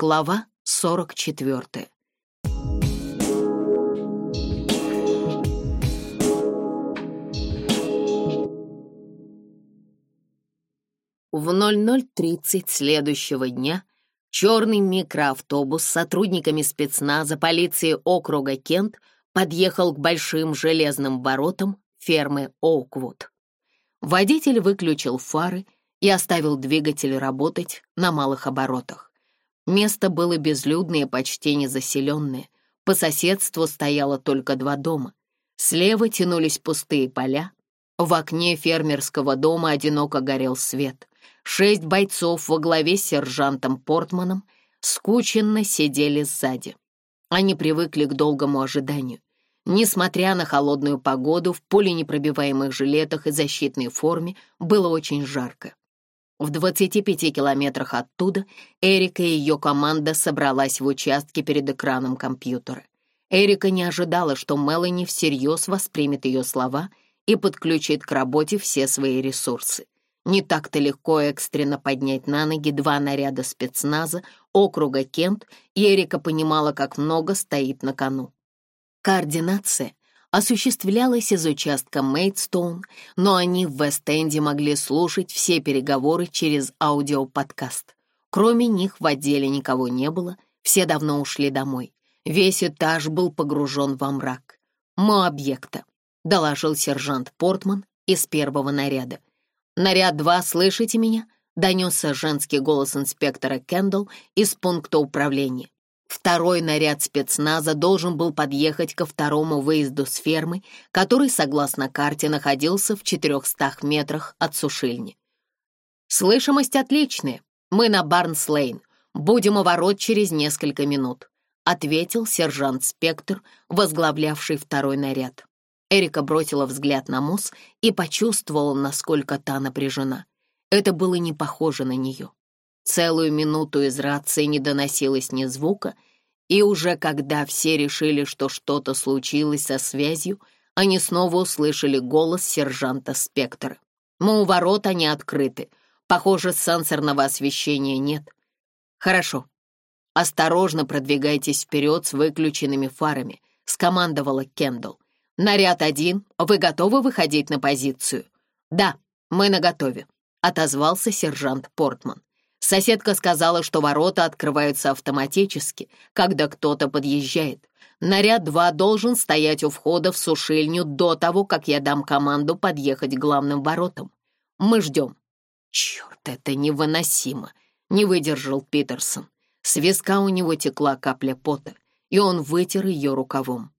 Глава 44. В 00.30 следующего дня черный микроавтобус с сотрудниками спецназа полиции округа Кент подъехал к большим железным воротам фермы Оуквуд. Водитель выключил фары и оставил двигатель работать на малых оборотах. Место было безлюдное, почти незаселенное. По соседству стояло только два дома. Слева тянулись пустые поля. В окне фермерского дома одиноко горел свет. Шесть бойцов во главе с сержантом Портманом скученно сидели сзади. Они привыкли к долгому ожиданию. Несмотря на холодную погоду, в поле непробиваемых жилетах и защитной форме было очень жарко. В 25 километрах оттуда Эрика и ее команда собралась в участке перед экраном компьютера. Эрика не ожидала, что Мелани всерьез воспримет ее слова и подключит к работе все свои ресурсы. Не так-то легко экстренно поднять на ноги два наряда спецназа округа Кент, и Эрика понимала, как много стоит на кону. Координация осуществлялось из участка Мейдстоун, но они в Вест-Энде могли слушать все переговоры через аудиоподкаст. Кроме них в отделе никого не было, все давно ушли домой. Весь этаж был погружен во мрак. «Мы объекта», — доложил сержант Портман из первого наряда. «Наряд 2, слышите меня?» — донесся женский голос инспектора Кэндалл из пункта управления. Второй наряд спецназа должен был подъехать ко второму выезду с фермы, который, согласно карте, находился в 400 метрах от сушильни. «Слышимость отличная. Мы на Барнслейн. Будем у ворот через несколько минут», — ответил сержант Спектр, возглавлявший второй наряд. Эрика бросила взгляд на Мус и почувствовала, насколько та напряжена. Это было не похоже на нее. Целую минуту из рации не доносилось ни звука, и уже когда все решили, что что-то случилось со связью, они снова услышали голос сержанта Спектра. «Мы «Ну, у ворот, они открыты. Похоже, сенсорного освещения нет». «Хорошо. Осторожно продвигайтесь вперед с выключенными фарами», — скомандовала Кендалл. «Наряд один. Вы готовы выходить на позицию?» «Да, мы наготове», — отозвался сержант Портман. Соседка сказала, что ворота открываются автоматически, когда кто-то подъезжает. Наряд 2 должен стоять у входа в сушильню до того, как я дам команду подъехать к главным воротам. Мы ждем. Черт, это невыносимо, не выдержал Питерсон. С виска у него текла капля пота, и он вытер ее рукавом.